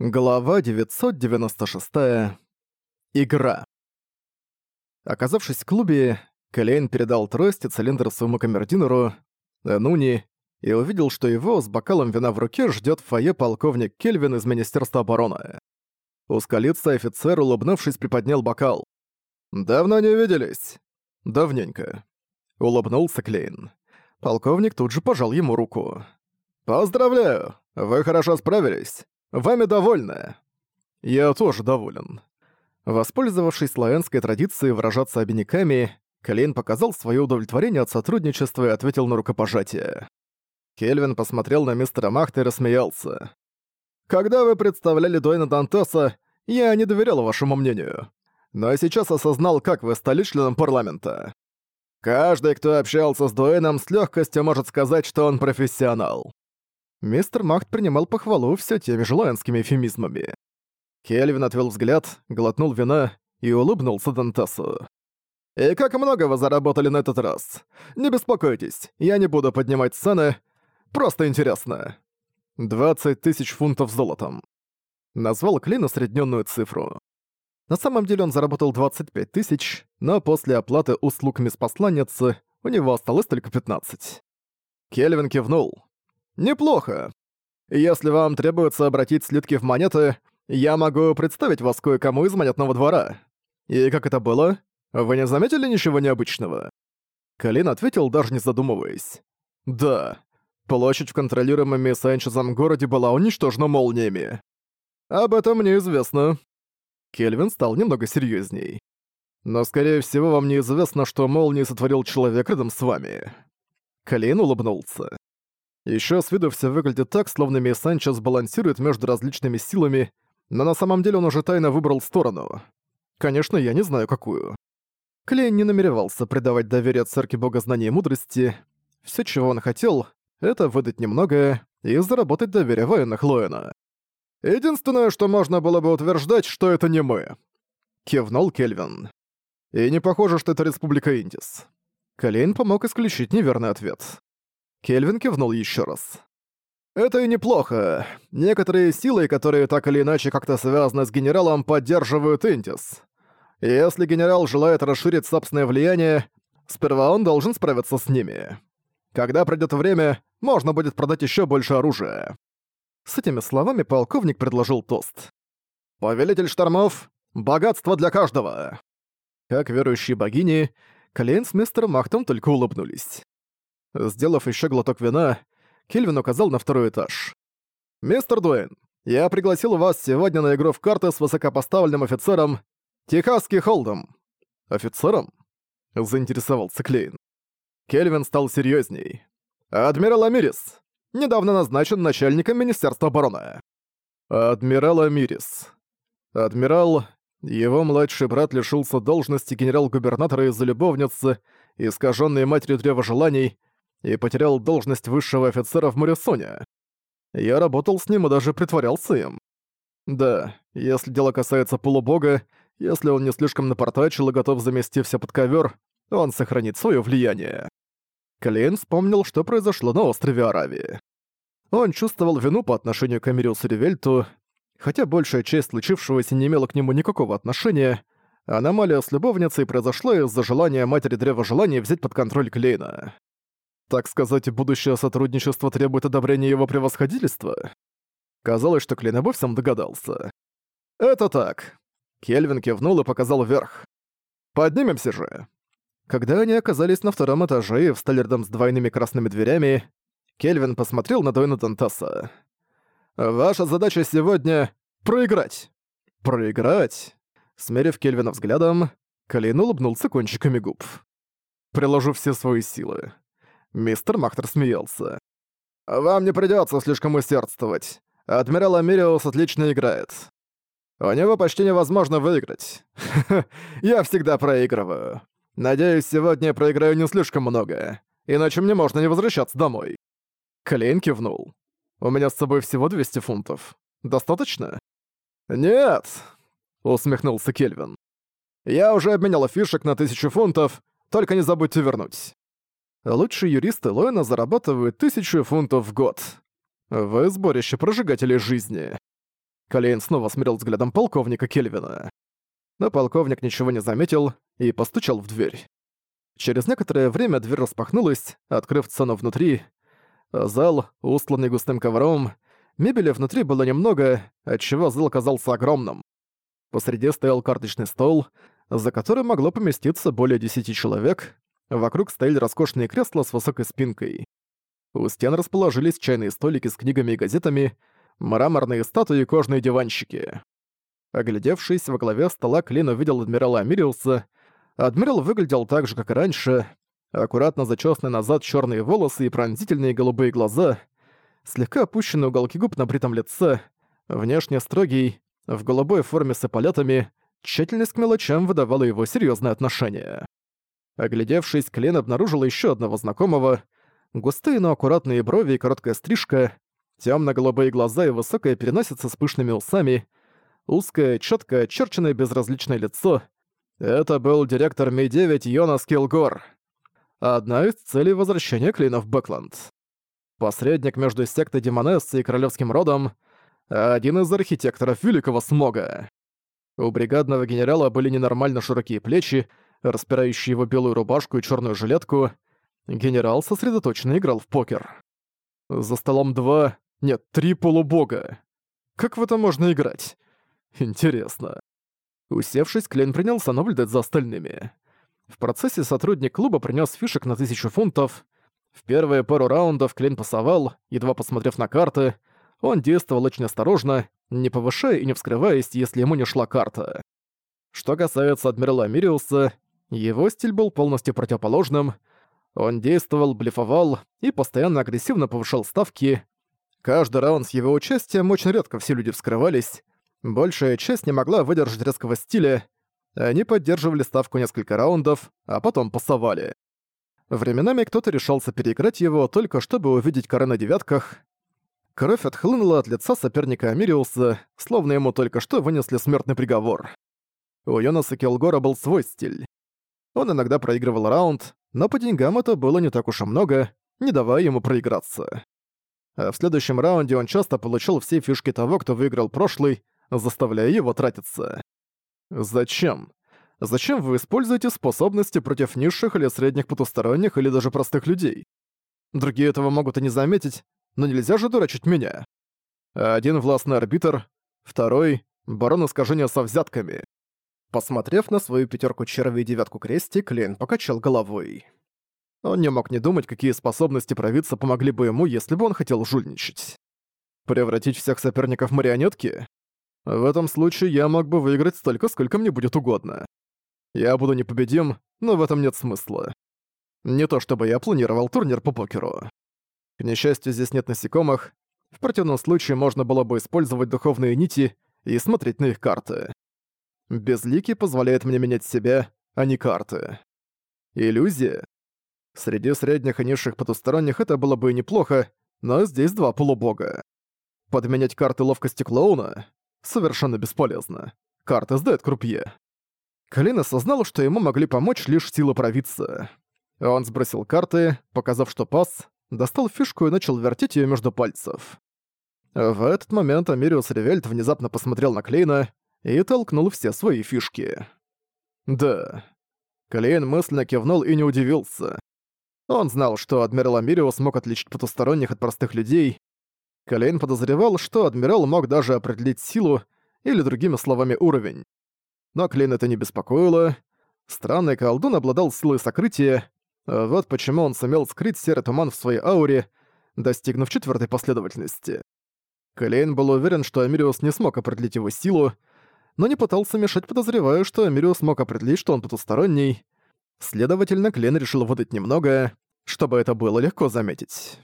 Глава 996. Игра. Оказавшись в клубе, Клейн передал трость и цилиндр своему камердинеру Энуни, и увидел, что его с бокалом вина в руке ждет в фойе полковник Кельвин из Министерства обороны. Ускалиться офицер, улыбнувшись, приподнял бокал. «Давно не виделись?» «Давненько», — улыбнулся Клейн. Полковник тут же пожал ему руку. «Поздравляю! Вы хорошо справились. Вами довольны. Я тоже доволен. Воспользовавшись славянской традицией выражаться обиняками, Клейн показал свое удовлетворение от сотрудничества и ответил на рукопожатие. Кельвин посмотрел на мистера Махта и рассмеялся. «Когда вы представляли Дуэна Дантеса, я не доверял вашему мнению. Но я сейчас осознал, как вы стали членом парламента. Каждый, кто общался с Дуэном, с легкостью может сказать, что он профессионал мистер Махт принимал похвалу все теми же лоэнскими эфемизмами. Кельвин отвел взгляд, глотнул вина и улыбнулся Дантасу. «И как много вы заработали на этот раз? Не беспокойтесь, я не буду поднимать цены. Просто интересно». 20 тысяч фунтов золотом. Назвал Клин усредненную цифру. На самом деле он заработал 25 тысяч, но после оплаты услуг мисс-посланницы у него осталось только 15. Кельвин кивнул. Неплохо. Если вам требуется обратить слитки в монеты, я могу представить вас кое-кому из монетного двора. И как это было? Вы не заметили ничего необычного?» Калин ответил, даже не задумываясь. «Да. Площадь в контролируемом Санчезом городе была уничтожена молниями. Об этом мне известно». Кельвин стал немного серьезней. «Но, скорее всего, вам неизвестно, что молнии сотворил человек рядом с вами». Калин улыбнулся. Еще с виду все выглядит так, словно Мей Санчес балансирует между различными силами, но на самом деле он уже тайно выбрал сторону. Конечно, я не знаю, какую. Клейн не намеревался придавать доверие церкви бога знания и мудрости. Все, чего он хотел, это выдать немного и заработать доверие военных Лоэна. «Единственное, что можно было бы утверждать, что это не мы», — кивнул Кельвин. «И не похоже, что это Республика Индис». Клейн помог исключить неверный ответ. Кельвин кивнул еще раз. «Это и неплохо. Некоторые силы, которые так или иначе как-то связаны с генералом, поддерживают Индис. Если генерал желает расширить собственное влияние, сперва он должен справиться с ними. Когда придет время, можно будет продать еще больше оружия». С этими словами полковник предложил тост. «Повелитель штормов, богатство для каждого!» Как верующие богини, Клейн с мистером Махтом только улыбнулись. Сделав еще глоток вина, Кельвин указал на второй этаж. «Мистер Дуэйн, я пригласил вас сегодня на игру в карты с высокопоставленным офицером Техасский Холдом». «Офицером?» — заинтересовался Клейн. Кельвин стал серьезней. «Адмирал Амирис, недавно назначен начальником Министерства обороны». «Адмирал Амирис». «Адмирал...» Его младший брат лишился должности генерал-губернатора из-за любовницы, искаженной матерью древа желаний, и потерял должность высшего офицера в Морисоне. Я работал с ним и даже притворялся им. Да, если дело касается полубога, если он не слишком напортачил и готов замести все под ковер, он сохранит свое влияние. Клейн вспомнил, что произошло на острове Аравии. Он чувствовал вину по отношению к Эмириусу Ревельту, хотя большая часть случившегося не имела к нему никакого отношения, аномалия с любовницей произошла из-за желания матери Древа Желаний взять под контроль Клейна. Так сказать, будущее сотрудничество требует одобрения его превосходительства? Казалось, что Клин обо всем догадался. «Это так». Кельвин кивнул и показал вверх. «Поднимемся же». Когда они оказались на втором этаже и встали рядом с двойными красными дверями, Кельвин посмотрел на Дуэна Дантаса. «Ваша задача сегодня — проиграть». «Проиграть?» Смерив Кельвина взглядом, Клин улыбнулся кончиками губ. «Приложу все свои силы», мистер Махтер смеялся. «Вам не придётся слишком усердствовать. Адмирал Амириус отлично играет. У него почти невозможно выиграть. я всегда проигрываю. Надеюсь, сегодня я проиграю не слишком много, иначе мне можно не возвращаться домой». Клейн кивнул. «У меня с собой всего 200 фунтов. Достаточно?» «Нет», — усмехнулся Кельвин. «Я уже обменял фишек на тысячу фунтов, только не забудьте вернуть лучшие юристы Лоэна зарабатывают тысячу фунтов в год. В сборище прожигателей жизни. Колейн снова смирил взглядом полковника Кельвина. Но полковник ничего не заметил и постучал в дверь. Через некоторое время дверь распахнулась, открыв цену внутри. Зал, устланный густым ковром, мебели внутри было немного, отчего зал казался огромным. Посреди стоял карточный стол, за которым могло поместиться более 10 человек, Вокруг стояли роскошные кресла с высокой спинкой. У стен расположились чайные столики с книгами и газетами, мраморные статуи и кожные диванчики. Оглядевшись, во главе стола Клин увидел адмирала Амириуса. Адмирал выглядел так же, как и раньше. Аккуратно зачесаны назад черные волосы и пронзительные голубые глаза, слегка опущенные уголки губ на бритом лице, внешне строгий, в голубой форме с эполетами, тщательность к мелочам выдавала его серьезное отношение. Оглядевшись, Клен обнаружил еще одного знакомого. Густые, но аккуратные брови и короткая стрижка, темно-голубые глаза и высокая переносица с пышными усами, узкое, четко очерченное безразличное лицо. Это был директор Ми-9 Йонас Килгор. Одна из целей возвращения Клина в Бэкленд. Посредник между сектой Демонессы и королевским родом, один из архитекторов Великого Смога. У бригадного генерала были ненормально широкие плечи, распирающий его белую рубашку и черную жилетку, генерал сосредоточенно играл в покер. За столом два, нет, три полубога. Как в это можно играть? Интересно. Усевшись, Клейн принялся наблюдать за остальными. В процессе сотрудник клуба принес фишек на тысячу фунтов. В первые пару раундов Клейн пасовал, едва посмотрев на карты. Он действовал очень осторожно, не повышая и не вскрываясь, если ему не шла карта. Что касается Адмирала Мириуса, его стиль был полностью противоположным. Он действовал, блефовал и постоянно агрессивно повышал ставки. Каждый раунд с его участием очень редко все люди вскрывались. Большая часть не могла выдержать резкого стиля. Они поддерживали ставку несколько раундов, а потом пасовали. Временами кто-то решался переиграть его, только чтобы увидеть коры на девятках. Кровь отхлынула от лица соперника Амириуса, словно ему только что вынесли смертный приговор. У Йонаса Келгора был свой стиль. Он иногда проигрывал раунд, но по деньгам это было не так уж и много, не давая ему проиграться. А в следующем раунде он часто получал все фишки того, кто выиграл прошлый, заставляя его тратиться. Зачем? Зачем вы используете способности против низших или средних потусторонних или даже простых людей? Другие этого могут и не заметить, но нельзя же дурачить меня. Один властный арбитр, второй — барон искажения со взятками. Посмотрев на свою пятерку червей и девятку крести, Клейн покачал головой. Он не мог не думать, какие способности провидца помогли бы ему, если бы он хотел жульничать. Превратить всех соперников в марионетки? В этом случае я мог бы выиграть столько, сколько мне будет угодно. Я буду непобедим, но в этом нет смысла. Не то чтобы я планировал турнир по покеру. К несчастью, здесь нет насекомых. В противном случае можно было бы использовать духовные нити и смотреть на их карты. Безликий позволяет мне менять себя, а не карты. Иллюзия. Среди средних и низших потусторонних это было бы и неплохо, но здесь два полубога. Подменять карты ловкости клоуна совершенно бесполезно. Карты сдает крупье. Калин осознал, что ему могли помочь лишь силы провидца. Он сбросил карты, показав, что пас, достал фишку и начал вертеть ее между пальцев. В этот момент Амириус Ревельт внезапно посмотрел на Клейна и толкнул все свои фишки. Да. Клейн мысленно кивнул и не удивился. Он знал, что адмирал Амирио смог отличить потусторонних от простых людей. Клейн подозревал, что адмирал мог даже определить силу, или другими словами уровень. Но Клейн это не беспокоило. Странный колдун обладал силой сокрытия, вот почему он сумел скрыть серый туман в своей ауре, достигнув четвертой последовательности. Клейн был уверен, что Амириус не смог определить его силу, но не пытался мешать, подозревая, что Эмирио мог определить, что он потусторонний. Следовательно, Клен решил выдать немного, чтобы это было легко заметить.